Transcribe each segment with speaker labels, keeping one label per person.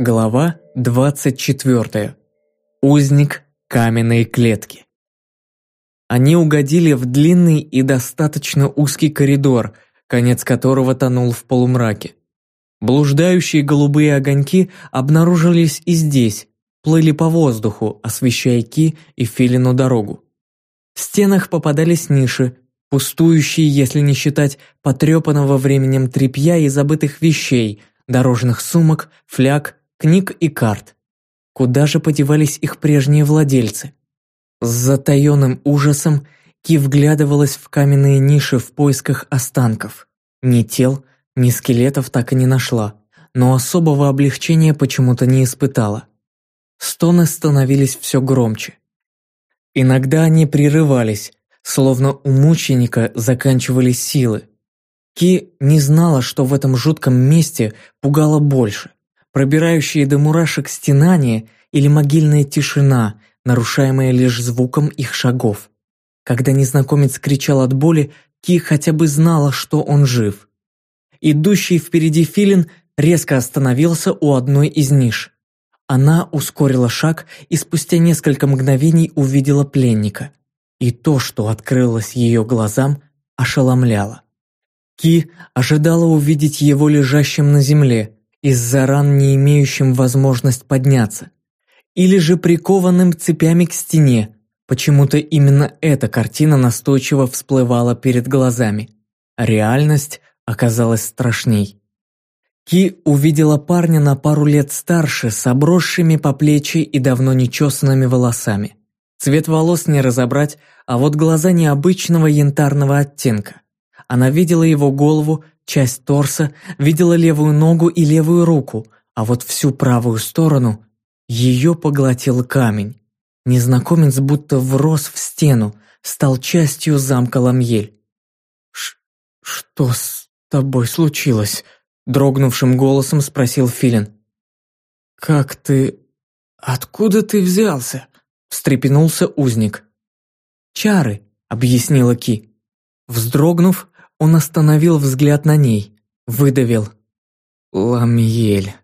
Speaker 1: Глава 24. Узник каменной клетки. Они угодили в длинный и достаточно узкий коридор, конец которого тонул в полумраке. Блуждающие голубые огоньки обнаружились и здесь, плыли по воздуху, освещая Ки и Филину дорогу. В стенах попадались ниши, пустующие, если не считать потрепанного временем тряпья и забытых вещей, дорожных сумок, фляг книг и карт. Куда же подевались их прежние владельцы? С затаенным ужасом Ки вглядывалась в каменные ниши в поисках останков. Ни тел, ни скелетов так и не нашла, но особого облегчения почему-то не испытала. Стоны становились все громче. Иногда они прерывались, словно у мученика заканчивались силы. Ки не знала, что в этом жутком месте пугало больше пробирающие до мурашек стенания или могильная тишина, нарушаемая лишь звуком их шагов. Когда незнакомец кричал от боли, Ки хотя бы знала, что он жив. Идущий впереди филин резко остановился у одной из ниш. Она ускорила шаг и спустя несколько мгновений увидела пленника. И то, что открылось ее глазам, ошеломляло. Ки ожидала увидеть его лежащим на земле, из-за ран не имеющим возможность подняться, или же прикованным цепями к стене. Почему-то именно эта картина настойчиво всплывала перед глазами. А реальность оказалась страшней. Ки увидела парня на пару лет старше, с обросшими по плечи и давно нечесанными волосами. Цвет волос не разобрать, а вот глаза необычного янтарного оттенка. Она видела его голову, часть торса, видела левую ногу и левую руку, а вот всю правую сторону ее поглотил камень. Незнакомец будто врос в стену, стал частью замка Ламьель. «Что с тобой случилось?» – дрогнувшим голосом спросил Филин. «Как ты... Откуда ты взялся?» – встрепенулся узник. «Чары», – объяснила Ки. Вздрогнув, он остановил взгляд на ней, выдавил. «Ламьель.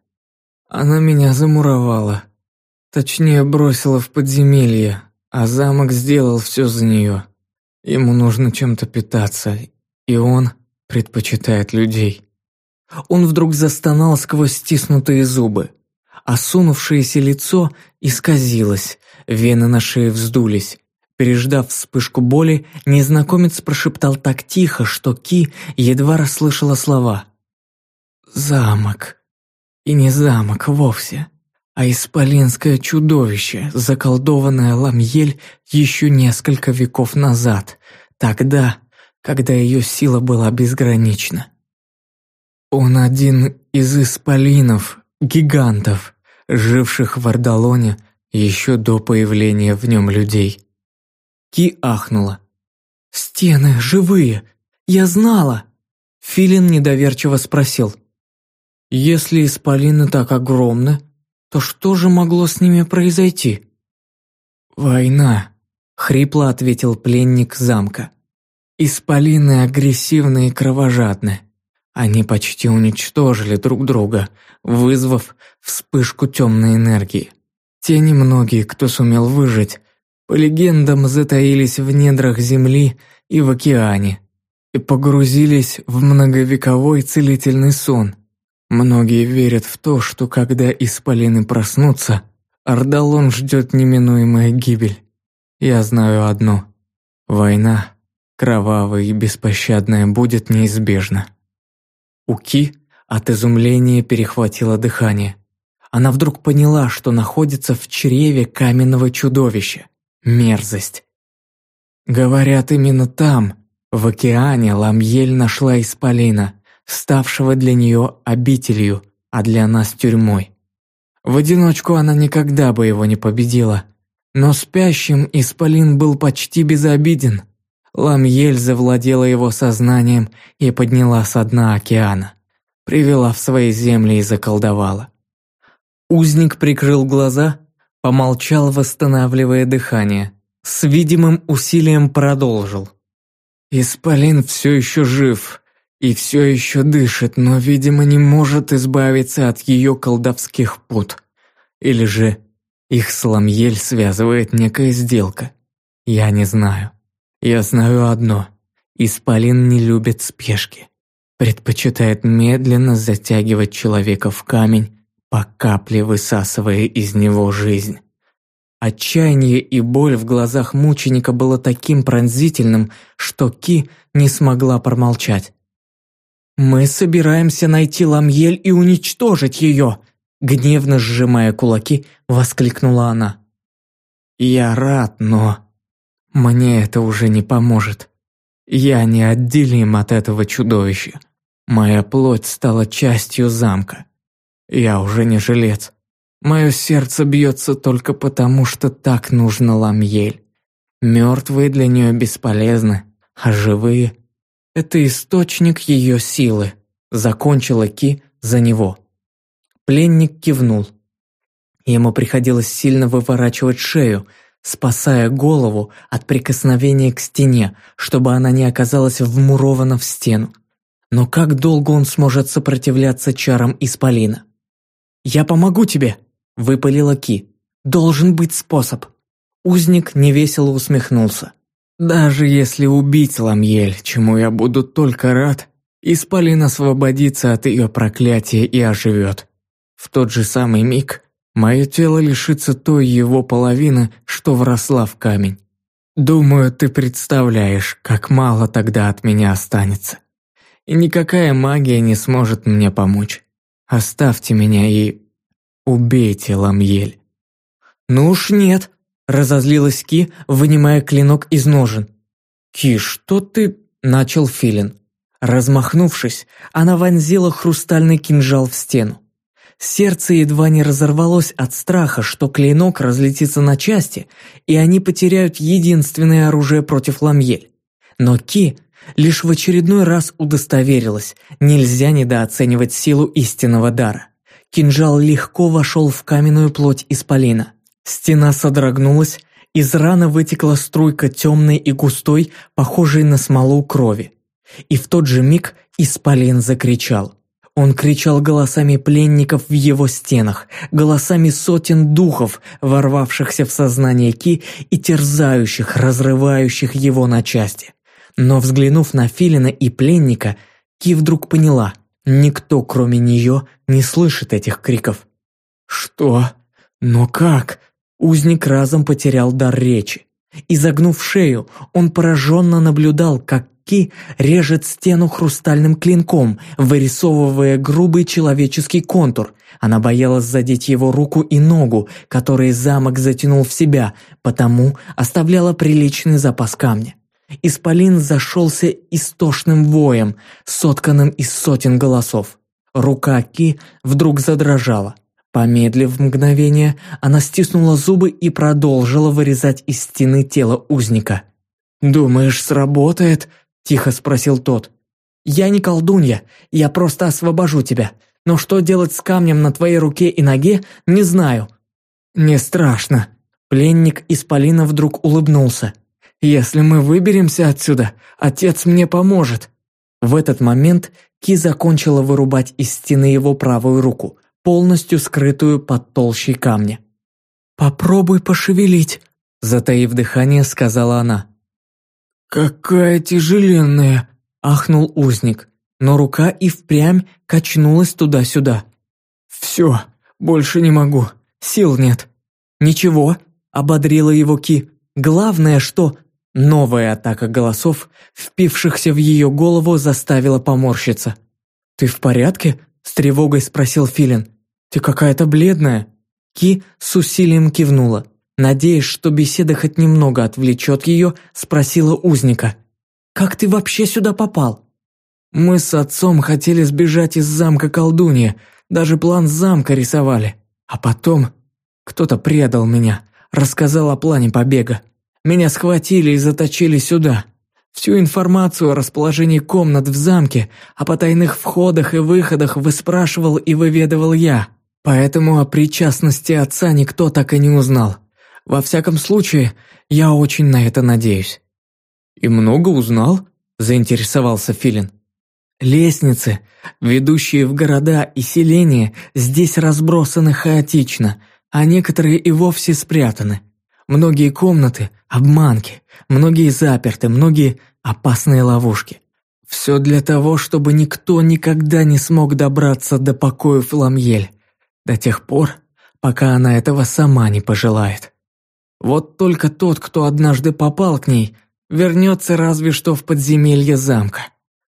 Speaker 1: Она меня замуровала. Точнее, бросила в подземелье, а замок сделал все за нее. Ему нужно чем-то питаться, и он предпочитает людей». Он вдруг застонал сквозь стиснутые зубы. Осунувшееся лицо исказилось, вены на шее вздулись. Переждав вспышку боли, незнакомец прошептал так тихо, что Ки едва расслышала слова. «Замок. И не замок вовсе, а исполинское чудовище, заколдованное Ламьель еще несколько веков назад, тогда, когда ее сила была безгранична. Он один из исполинов, гигантов, живших в Ардалоне еще до появления в нем людей». Ки ахнула. «Стены живые! Я знала!» Филин недоверчиво спросил. «Если исполины так огромны, то что же могло с ними произойти?» «Война», — хрипло ответил пленник замка. «Исполины агрессивны и кровожадны. Они почти уничтожили друг друга, вызвав вспышку темной энергии. Те немногие, кто сумел выжить, по легендам, затаились в недрах земли и в океане и погрузились в многовековой целительный сон. Многие верят в то, что когда исполины проснутся, Ардалон ждет неминуемая гибель. Я знаю одно. Война, кровавая и беспощадная, будет неизбежна. У Ки от изумления перехватило дыхание. Она вдруг поняла, что находится в чреве каменного чудовища. Мерзость. Говорят, именно там, в океане, Ламьель нашла Исполина, ставшего для нее обителью, а для нас тюрьмой. В одиночку она никогда бы его не победила. Но спящим Исполин был почти безобиден. Ламьель завладела его сознанием и подняла со дна океана. Привела в свои земли и заколдовала. Узник прикрыл глаза Помолчал, восстанавливая дыхание. С видимым усилием продолжил. «Исполин все еще жив, и все еще дышит, но, видимо, не может избавиться от ее колдовских пут. Или же их с Ламьель связывает некая сделка. Я не знаю. Я знаю одно. Исполин не любит спешки. Предпочитает медленно затягивать человека в камень, по капле высасывая из него жизнь. Отчаяние и боль в глазах мученика было таким пронзительным, что Ки не смогла промолчать. «Мы собираемся найти Ламьель и уничтожить ее!» Гневно сжимая кулаки, воскликнула она. «Я рад, но мне это уже не поможет. Я неотделим от этого чудовища. Моя плоть стала частью замка. Я уже не жилец. Мое сердце бьется только потому, что так нужно Ламьель. Мертвые для нее бесполезны, а живые – это источник ее силы. Закончила Ки за него. Пленник кивнул. Ему приходилось сильно выворачивать шею, спасая голову от прикосновения к стене, чтобы она не оказалась вмурована в стену. Но как долго он сможет сопротивляться чарам Исполина? «Я помогу тебе!» Выпалила Ки. «Должен быть способ». Узник невесело усмехнулся. «Даже если убить Ламьель, чему я буду только рад, Исполин освободится от ее проклятия и оживет. В тот же самый миг мое тело лишится той его половины, что вросла в камень. Думаю, ты представляешь, как мало тогда от меня останется. И никакая магия не сможет мне помочь. Оставьте меня и «Убейте, Ламьель!» «Ну уж нет!» – разозлилась Ки, вынимая клинок из ножен. «Ки, что ты...» – начал Филин. Размахнувшись, она вонзила хрустальный кинжал в стену. Сердце едва не разорвалось от страха, что клинок разлетится на части, и они потеряют единственное оружие против Ламьель. Но Ки лишь в очередной раз удостоверилась, нельзя недооценивать силу истинного дара. Кинжал легко вошел в каменную плоть исполина. Стена содрогнулась, из раны вытекла струйка темной и густой, похожей на смолу крови. И в тот же миг исполин закричал. Он кричал голосами пленников в его стенах, голосами сотен духов, ворвавшихся в сознание Ки и терзающих, разрывающих его на части. Но взглянув на Филина и пленника, Ки вдруг поняла – Никто, кроме нее, не слышит этих криков. «Что? Но как?» Узник разом потерял дар речи. Изогнув шею, он пораженно наблюдал, как Ки режет стену хрустальным клинком, вырисовывая грубый человеческий контур. Она боялась задеть его руку и ногу, которые замок затянул в себя, потому оставляла приличный запас камня. Исполин зашелся истошным воем, сотканным из сотен голосов. Рука Ки вдруг задрожала. Помедлив мгновение, она стиснула зубы и продолжила вырезать из стены тело узника. «Думаешь, сработает?» – тихо спросил тот. «Я не колдунья, я просто освобожу тебя. Но что делать с камнем на твоей руке и ноге, не знаю». «Не страшно». Пленник Исполина вдруг улыбнулся. Если мы выберемся отсюда, отец мне поможет». В этот момент Ки закончила вырубать из стены его правую руку, полностью скрытую под толщей камня. «Попробуй пошевелить», – затаив дыхание, сказала она. «Какая тяжеленная!» – ахнул узник, но рука и впрямь качнулась туда-сюда. «Все, больше не могу, сил нет». «Ничего», – ободрила его Ки. «Главное, что Новая атака голосов, впившихся в ее голову, заставила поморщиться. «Ты в порядке?» – с тревогой спросил Филин. «Ты какая-то бледная». Ки с усилием кивнула. Надеясь, что беседа хоть немного отвлечет ее, спросила узника. «Как ты вообще сюда попал?» «Мы с отцом хотели сбежать из замка колдунья, даже план замка рисовали. А потом кто-то предал меня, рассказал о плане побега. Меня схватили и заточили сюда. Всю информацию о расположении комнат в замке, о потайных входах и выходах выспрашивал и выведывал я. Поэтому о причастности отца никто так и не узнал. Во всяком случае, я очень на это надеюсь». «И много узнал?» – заинтересовался Филин. Лестницы, ведущие в города и селения, здесь разбросаны хаотично, а некоторые и вовсе спрятаны. Многие комнаты – обманки, многие заперты, многие – опасные ловушки. Все для того, чтобы никто никогда не смог добраться до покоев Ламьель, до тех пор, пока она этого сама не пожелает. Вот только тот, кто однажды попал к ней, вернется разве что в подземелье замка.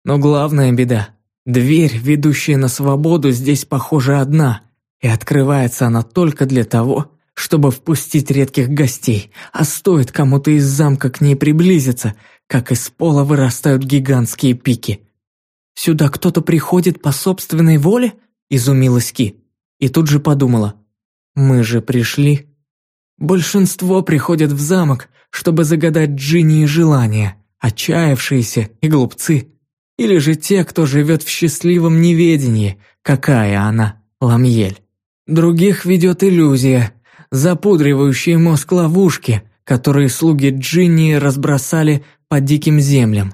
Speaker 1: Но главная беда – дверь, ведущая на свободу, здесь, похоже, одна, и открывается она только для того, чтобы впустить редких гостей, а стоит кому-то из замка к ней приблизиться, как из пола вырастают гигантские пики. «Сюда кто-то приходит по собственной воле?» – изумилась Ки. И тут же подумала, «Мы же пришли». Большинство приходят в замок, чтобы загадать Джинни желания, отчаявшиеся и глупцы. Или же те, кто живет в счастливом неведении, какая она, Ламьель. Других ведет иллюзия, запудривающие мозг ловушки, которые слуги Джинни разбросали по диким землям.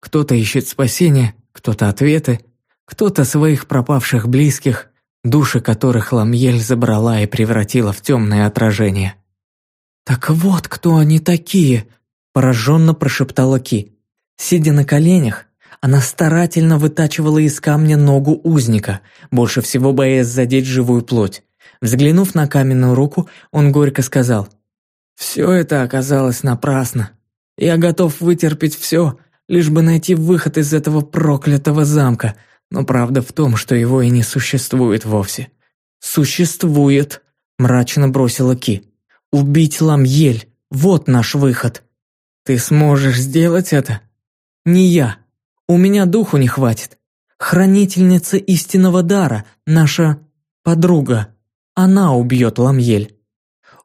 Speaker 1: Кто-то ищет спасения, кто-то ответы, кто-то своих пропавших близких, души которых Ламьель забрала и превратила в темное отражение. «Так вот кто они такие!» – пораженно прошептала Ки. Сидя на коленях, она старательно вытачивала из камня ногу узника, больше всего боясь задеть живую плоть. Взглянув на каменную руку, он горько сказал, «Все это оказалось напрасно. Я готов вытерпеть все, лишь бы найти выход из этого проклятого замка, но правда в том, что его и не существует вовсе». «Существует», – мрачно бросила Ки. «Убить Ламьель – вот наш выход». «Ты сможешь сделать это?» «Не я. У меня духу не хватит. Хранительница истинного дара, наша подруга. Она убьет Ламьель».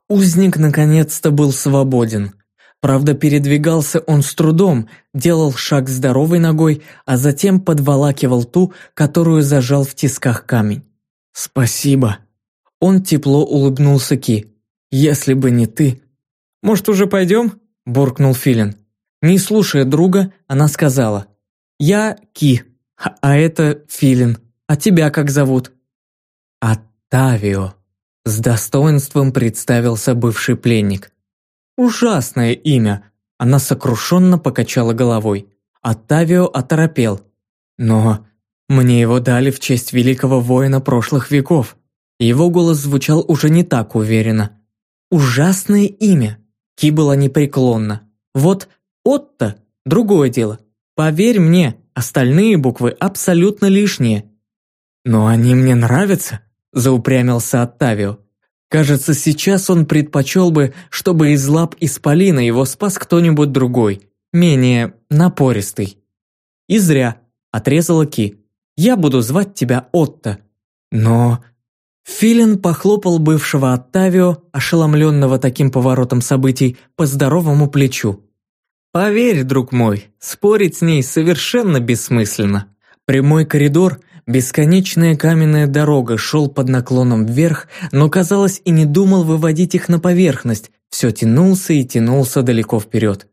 Speaker 1: Узник наконец-то был свободен. Правда, передвигался он с трудом, делал шаг здоровой ногой, а затем подволакивал ту, которую зажал в тисках камень. «Спасибо». Он тепло улыбнулся Ки. «Если бы не ты...» «Может, уже пойдем?» – буркнул Филин. Не слушая друга, она сказала. «Я Ки, а это Филин. А тебя как зовут?» «Оттавио», – с достоинством представился бывший пленник. Ужасное имя. Она сокрушенно покачала головой. Оттавио оторопел. Но мне его дали в честь великого воина прошлых веков. Его голос звучал уже не так уверенно. Ужасное имя. Ки была непреклонна. Вот Отто – другое дело. Поверь мне, остальные буквы абсолютно лишние. Но они мне нравятся, заупрямился Оттавио. Кажется, сейчас он предпочел бы, чтобы из лап Исполина его спас кто-нибудь другой, менее напористый. И зря, отрезала Ки. Я буду звать тебя Отто. Но... Филин похлопал бывшего Оттавио, ошеломленного таким поворотом событий, по здоровому плечу. «Поверь, друг мой, спорить с ней совершенно бессмысленно. Прямой коридор Бесконечная каменная дорога шел под наклоном вверх, но, казалось, и не думал выводить их на поверхность, все тянулся и тянулся далеко вперед.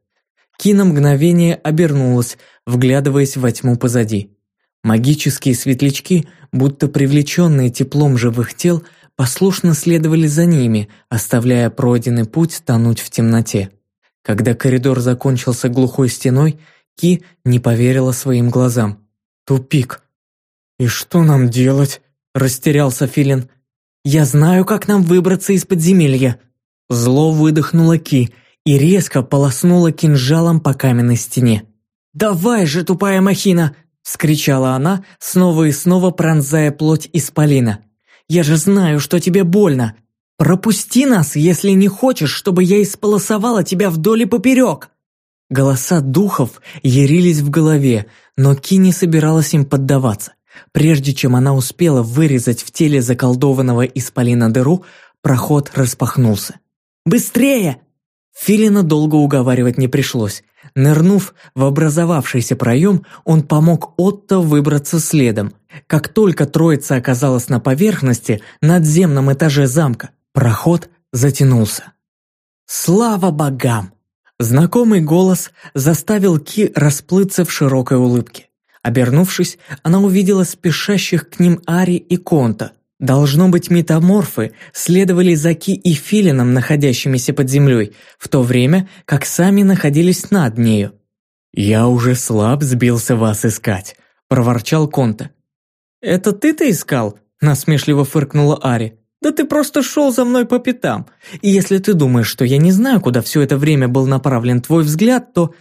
Speaker 1: Кина мгновение обернулась, вглядываясь во тьму позади. Магические светлячки, будто привлеченные теплом живых тел, послушно следовали за ними, оставляя пройденный путь тонуть в темноте. Когда коридор закончился глухой стеной, Ки не поверила своим глазам. Тупик. «И что нам делать?» – растерялся Филин. «Я знаю, как нам выбраться из подземелья». Зло выдохнула Ки и резко полоснула кинжалом по каменной стене. «Давай же, тупая махина!» – вскричала она, снова и снова пронзая плоть исполина. «Я же знаю, что тебе больно. Пропусти нас, если не хочешь, чтобы я исполосовала тебя вдоль и поперек!» Голоса духов ярились в голове, но Ки не собиралась им поддаваться. Прежде чем она успела вырезать в теле заколдованного исполина дыру, проход распахнулся. «Быстрее!» Филина долго уговаривать не пришлось. Нырнув в образовавшийся проем, он помог Отто выбраться следом. Как только троица оказалась на поверхности, надземном этаже замка, проход затянулся. «Слава богам!» Знакомый голос заставил Ки расплыться в широкой улыбке. Обернувшись, она увидела спешащих к ним Ари и Конта. Должно быть, метаморфы следовали за Ки и Филином, находящимися под землей, в то время как сами находились над нею. «Я уже слаб сбился вас искать», – проворчал Конта. «Это ты-то искал?» – насмешливо фыркнула Ари. «Да ты просто шел за мной по пятам. И если ты думаешь, что я не знаю, куда все это время был направлен твой взгляд, то...»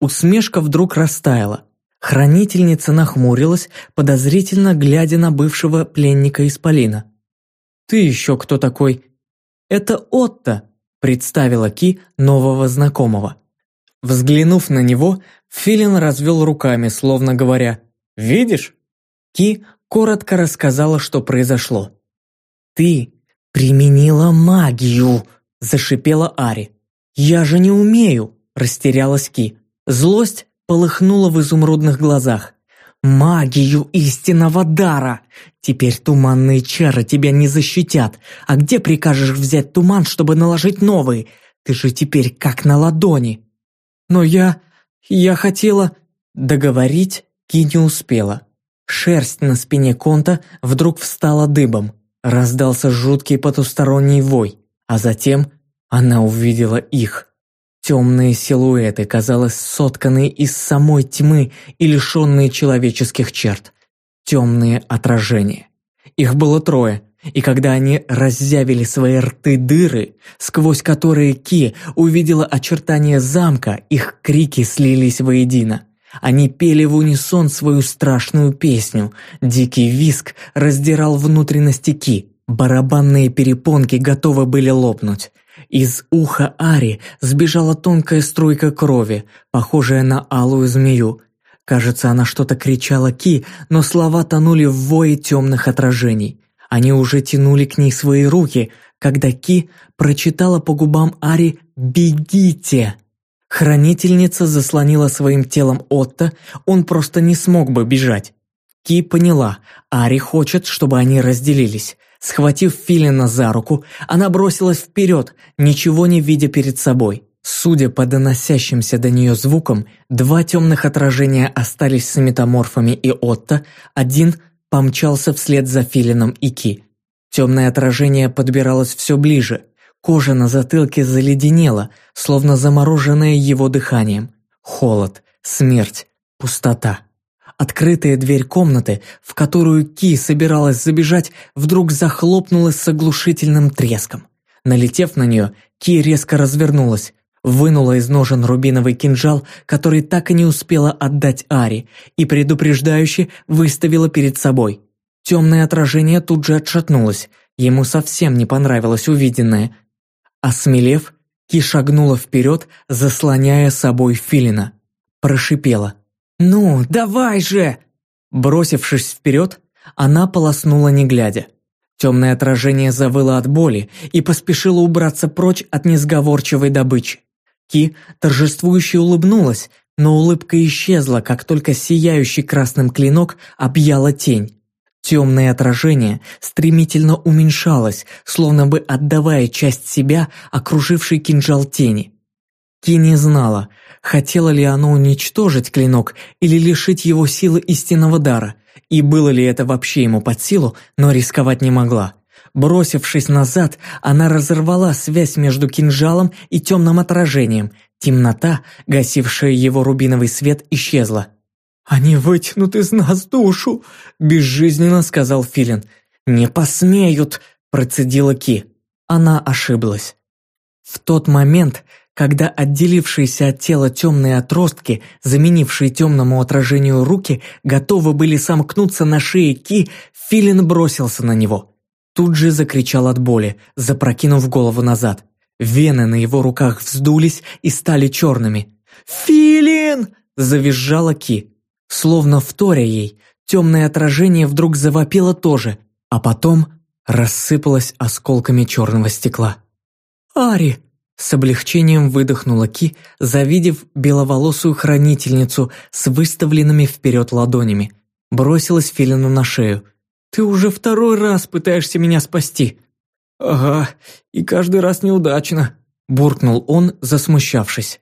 Speaker 1: Усмешка вдруг растаяла. Хранительница нахмурилась, подозрительно глядя на бывшего пленника Исполина. «Ты еще кто такой?» «Это Отто», – представила Ки нового знакомого. Взглянув на него, Филин развел руками, словно говоря «Видишь?» Ки коротко рассказала, что произошло. «Ты применила магию!» – зашипела Ари. «Я же не умею!» – растерялась Ки. Злость полыхнула в изумрудных глазах. «Магию истинного дара! Теперь туманные чары тебя не защитят. А где прикажешь взять туман, чтобы наложить новый? Ты же теперь как на ладони!» «Но я... я хотела...» Договорить Ки не успела. Шерсть на спине Конта вдруг встала дыбом. Раздался жуткий потусторонний вой, а затем она увидела их. Темные силуэты, казалось, сотканные из самой тьмы и лишенные человеческих черт. Темные отражения. Их было трое, и когда они раззявили свои рты дыры, сквозь которые Ки увидела очертания замка, их крики слились воедино. Они пели в унисон свою страшную песню. Дикий виск раздирал внутренности Ки. Барабанные перепонки готовы были лопнуть. Из уха Ари сбежала тонкая струйка крови, похожая на алую змею. Кажется, она что-то кричала Ки, но слова тонули в вое темных отражений. Они уже тянули к ней свои руки, когда Ки прочитала по губам Ари «Бегите!». Хранительница заслонила своим телом Отто, он просто не смог бы бежать. Ки поняла, Ари хочет, чтобы они разделились. Схватив Филина за руку, она бросилась вперед, ничего не видя перед собой. Судя по доносящимся до нее звукам, два темных отражения остались с метаморфами и Отто, один помчался вслед за Филином и Ки. Темное отражение подбиралось все ближе. Кожа на затылке заледенела, словно замороженная его дыханием. Холод, смерть, пустота. Открытая дверь комнаты, в которую Ки собиралась забежать, вдруг захлопнулась с оглушительным треском. Налетев на нее, Ки резко развернулась, вынула из ножен рубиновый кинжал, который так и не успела отдать Ари, и предупреждающе выставила перед собой. Темное отражение тут же отшатнулось, ему совсем не понравилось увиденное. Осмелев, Ки шагнула вперед, заслоняя собой Филина. Прошипела – «Ну, давай же!» Бросившись вперед, она полоснула не глядя. Темное отражение завыло от боли и поспешило убраться прочь от несговорчивой добычи. Ки торжествующе улыбнулась, но улыбка исчезла, как только сияющий красным клинок объяла тень. Темное отражение стремительно уменьшалось, словно бы отдавая часть себя окружившей кинжал тени. Ки не знала, хотела ли оно уничтожить клинок или лишить его силы истинного дара, и было ли это вообще ему под силу, но рисковать не могла. Бросившись назад, она разорвала связь между кинжалом и темным отражением. Темнота, гасившая его рубиновый свет, исчезла. «Они вытянут из нас душу!» – безжизненно сказал Филин. «Не посмеют!» – процедила Ки. Она ошиблась. В тот момент, когда отделившиеся от тела темные отростки, заменившие темному отражению руки, готовы были сомкнуться на шее Ки, Филин бросился на него. Тут же закричал от боли, запрокинув голову назад. Вены на его руках вздулись и стали черными. «Филин!» – завизжала Ки. Словно вторя ей, темное отражение вдруг завопило тоже, а потом рассыпалось осколками черного стекла. «Ари!» С облегчением выдохнула Ки, завидев беловолосую хранительницу с выставленными вперед ладонями. Бросилась Филину на шею. «Ты уже второй раз пытаешься меня спасти!» «Ага, и каждый раз неудачно», – буркнул он, засмущавшись.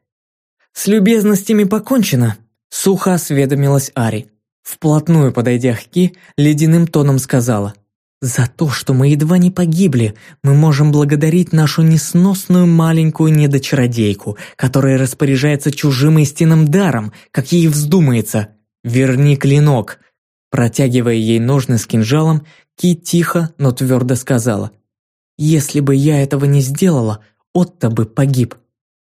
Speaker 1: «С любезностями покончено», – сухо осведомилась Ари. Вплотную подойдя к Ки, ледяным тоном сказала. «За то, что мы едва не погибли, мы можем благодарить нашу несносную маленькую недочародейку, которая распоряжается чужим истинным даром, как ей вздумается. Верни клинок!» Протягивая ей ножны с кинжалом, Ки тихо, но твердо сказала. «Если бы я этого не сделала, Отто бы погиб.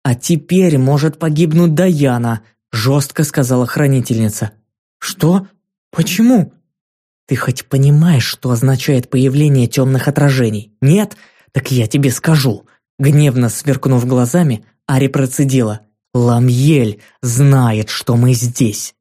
Speaker 1: А теперь может погибнуть Даяна», жестко сказала хранительница. «Что? Почему?» «Ты хоть понимаешь, что означает появление темных отражений? Нет? Так я тебе скажу». Гневно сверкнув глазами, Ари процедила. «Ламьель знает, что мы здесь».